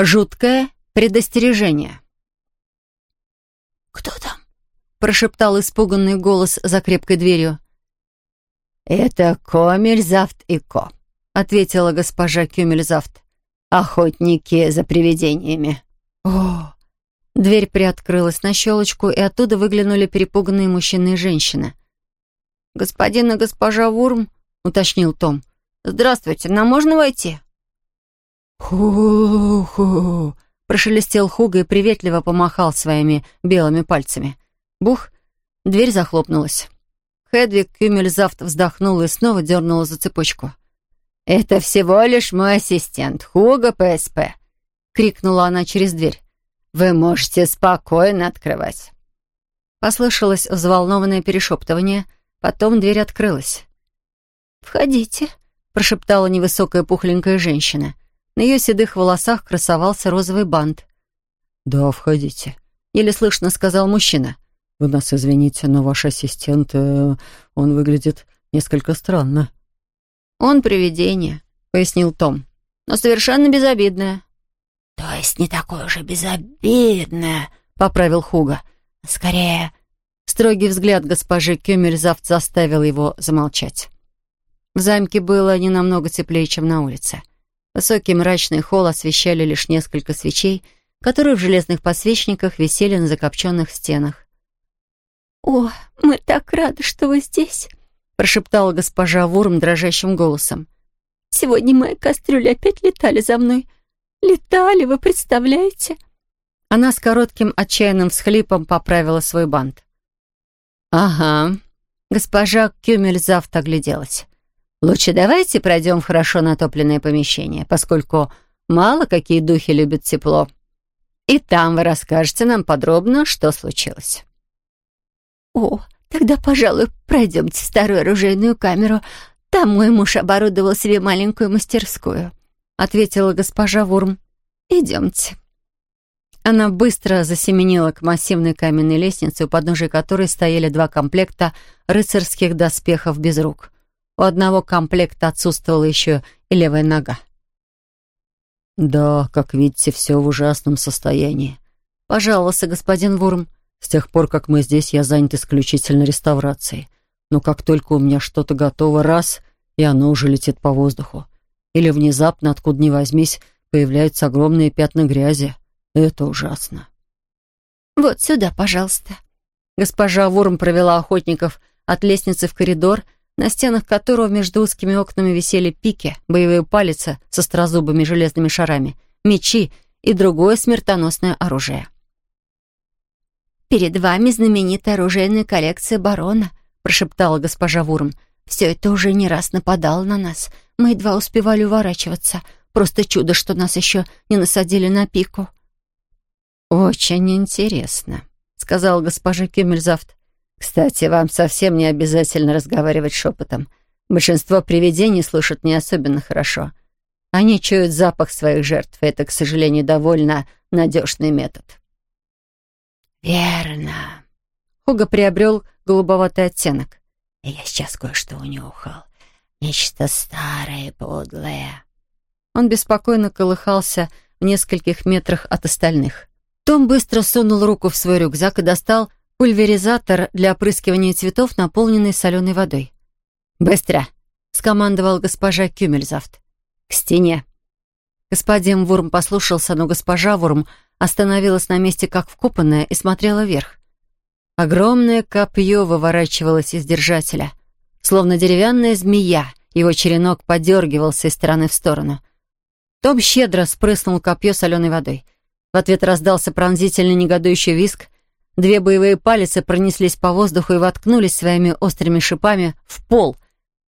Жуткое предостережение. «Кто там?» — прошептал испуганный голос за крепкой дверью. «Это Комельзавт и Ко», — ответила госпожа Кюмельзавт. «Охотники за привидениями». «О!» Дверь приоткрылась на щелочку, и оттуда выглянули перепуганные мужчины и женщины. «Господин и госпожа Вурм», — уточнил Том. «Здравствуйте, нам можно войти?» «Ху-ху!» — прошелестел Хуга и приветливо помахал своими белыми пальцами. Бух! Дверь захлопнулась. Хедвиг Кюмельзавт вздохнула и снова дернула за цепочку. «Это всего лишь мой ассистент, Хуга ПСП!» — крикнула она через дверь. «Вы можете спокойно открывать». Послышалось взволнованное перешептывание, потом дверь открылась. «Входите», — прошептала невысокая пухленькая женщина. На ее седых волосах красовался розовый бант. «Да, входите», — еле слышно сказал мужчина. «Вы нас извините, но ваш ассистент, э, он выглядит несколько странно». «Он привидение», — пояснил Том, — «но совершенно безобидное». «То есть не такое уже безобидное», — поправил Хуга. «Скорее...» Строгий взгляд госпожи Кюмельзавт заставил его замолчать. В замке было не намного теплее, чем на улице. Высокий мрачный холл освещали лишь несколько свечей, которые в железных подсвечниках висели на закопченных стенах. «О, мы так рады, что вы здесь!» прошептала госпожа Вурм дрожащим голосом. «Сегодня мои кастрюли опять летали за мной. Летали, вы представляете?» Она с коротким отчаянным всхлипом поправила свой бант. «Ага». Госпожа Кюмельзавт огляделась. Лучше давайте пройдем в хорошо натопленное помещение, поскольку мало какие духи любят тепло. И там вы расскажете нам подробно, что случилось. О, тогда, пожалуй, пройдемте в старую оружейную камеру. Там мой муж оборудовал себе маленькую мастерскую, ответила госпожа Вурм. Идемте. Она быстро засеменила к массивной каменной лестнице, у подножия которой стояли два комплекта рыцарских доспехов без рук — у одного комплекта отсутствовала еще и левая нога. «Да, как видите, все в ужасном состоянии», — пожаловался господин Вурм. «С тех пор, как мы здесь, я занят исключительно реставрацией. Но как только у меня что-то готово, раз, и оно уже летит по воздуху. Или внезапно, откуда ни возьмись, появляются огромные пятна грязи. Это ужасно». «Вот сюда, пожалуйста». Госпожа Вурм провела охотников от лестницы в коридор — на стенах которого между узкими окнами висели пики, боевые палицы со острозубыми железными шарами, мечи и другое смертоносное оружие. «Перед вами знаменитая оружейная коллекция барона», прошептала госпожа Вурм. «Все это уже не раз нападало на нас. Мы едва успевали уворачиваться. Просто чудо, что нас еще не насадили на пику». «Очень интересно», — сказал госпожа Кюмельзавт. Кстати, вам совсем не обязательно разговаривать шепотом. Большинство привидений слышат не особенно хорошо. Они чуют запах своих жертв, и это, к сожалению, довольно надежный метод. «Верно». Хуга приобрел голубоватый оттенок. «Я сейчас кое-что унюхал. Нечто старое и подлое». Он беспокойно колыхался в нескольких метрах от остальных. Том быстро сунул руку в свой рюкзак и достал пульверизатор для опрыскивания цветов, наполненный соленой водой. «Быстро!» — скомандовал госпожа Кюмельзавт. «К стене!» Господин Вурм послушался, но госпожа Вурм остановилась на месте как вкопанная и смотрела вверх. Огромное копье выворачивалось из держателя. Словно деревянная змея, его черенок подергивался из стороны в сторону. Том щедро спрыснул копье соленой водой. В ответ раздался пронзительный негодующий виск — Две боевые палицы пронеслись по воздуху и воткнулись своими острыми шипами в пол.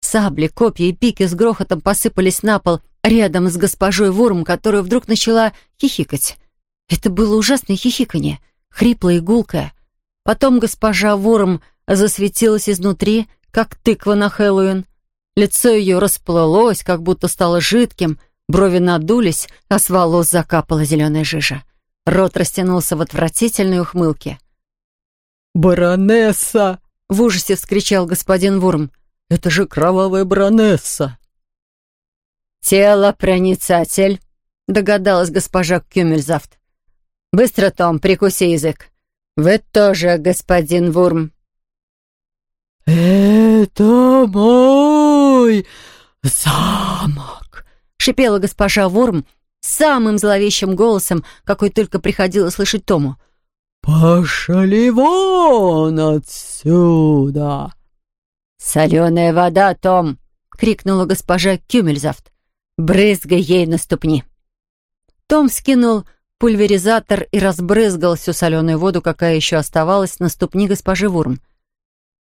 Сабли, копья и пики с грохотом посыпались на пол рядом с госпожой Вурм, которая вдруг начала хихикать. Это было ужасное хихиканье, хриплое и гулкое. Потом госпожа Вурм засветилась изнутри, как тыква на Хэллоуин. Лицо ее расплылось, как будто стало жидким, брови надулись, а с волос закапала зеленая жижа. Рот растянулся в отвратительной ухмылке. «Баронесса!» — в ужасе вскричал господин Вурм. «Это же кровавая баронесса!» «Тело-проницатель!» — догадалась госпожа Кюмельзавт. «Быстро, Том, прикуси язык. Вы тоже, господин Вурм». «Это мой замок!» — шипела госпожа Ворм самым зловещим голосом, какой только приходило слышать Тому. «Пошли вон отсюда!» «Соленая вода, Том!» — крикнула госпожа Кюмельзавт. «Брызгай ей на ступни!» Том скинул пульверизатор и разбрызгал всю соленую воду, какая еще оставалась, на ступни госпожи Вурм.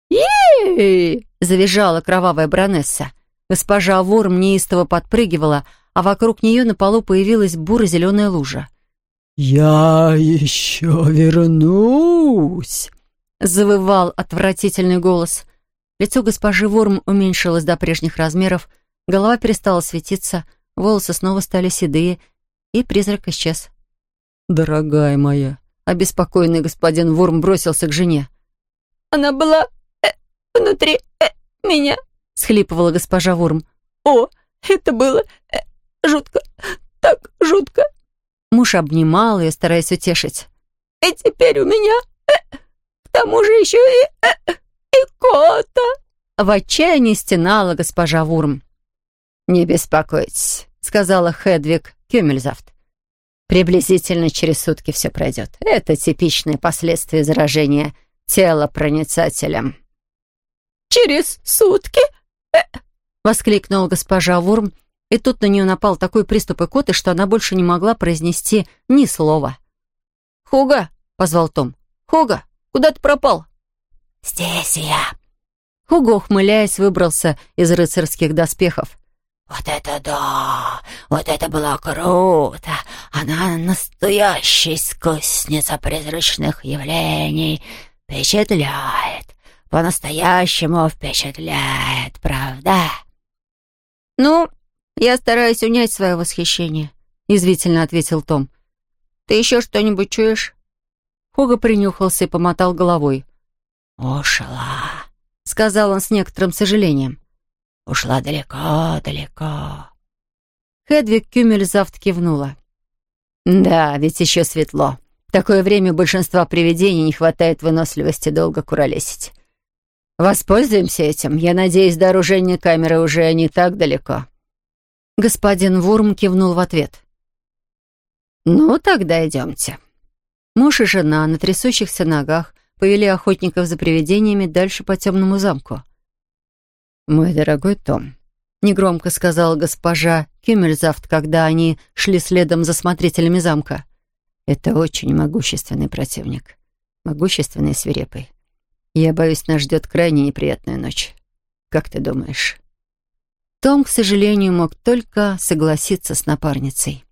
«Е-е-е!» завизжала кровавая бронесса. Госпожа Вурм неистово подпрыгивала, а вокруг нее на полу появилась буро-зеленая лужа. «Я еще вернусь!» — завывал отвратительный голос. Лицо госпожи Ворм уменьшилось до прежних размеров, голова перестала светиться, волосы снова стали седые, и призрак исчез. «Дорогая моя!» — обеспокоенный господин Ворм бросился к жене. «Она была э, внутри э, меня!» — схлипывала госпожа Ворм. «О, это было э, жутко, так жутко!» Муж обнимал ее, стараясь утешить. «И теперь у меня, э, к тому же еще и, э, и кота!» В отчаянии стенала госпожа Вурм. «Не беспокойтесь», — сказала Хедвиг Кюмельзавт. «Приблизительно через сутки все пройдет. Это типичные последствия заражения телопроницателем». «Через сутки?» э, — воскликнула госпожа Вурм и тут на нее напал такой приступ икоты, что она больше не могла произнести ни слова. «Хуга!» — позвал Том. «Хуга, куда ты пропал?» «Здесь я!» Хуга, ухмыляясь, выбрался из рыцарских доспехов. «Вот это да! Вот это было круто! Она настоящая искусница призрачных явлений! Впечатляет! По-настоящему впечатляет, правда?» «Ну, «Я стараюсь унять свое восхищение», — язвительно ответил Том. «Ты еще что-нибудь чуешь?» Хога принюхался и помотал головой. «Ушла», — сказал он с некоторым сожалением. «Ушла далеко-далеко». Хедвиг Кюмельзавт кивнула. «Да, ведь еще светло. В такое время большинства привидений не хватает выносливости долго куролесить. Воспользуемся этим. Я надеюсь, до оружейной камеры уже не так далеко». Господин Вурм кивнул в ответ. «Ну, тогда идемте». Муж и жена на трясущихся ногах повели охотников за привидениями дальше по темному замку. «Мой дорогой Том», — негромко сказала госпожа Кюмельзавт, когда они шли следом за смотрителями замка. «Это очень могущественный противник. Могущественный и свирепый. Я боюсь, нас ждет крайне неприятная ночь. Как ты думаешь?» Том, к сожалению, мог только согласиться с напарницей.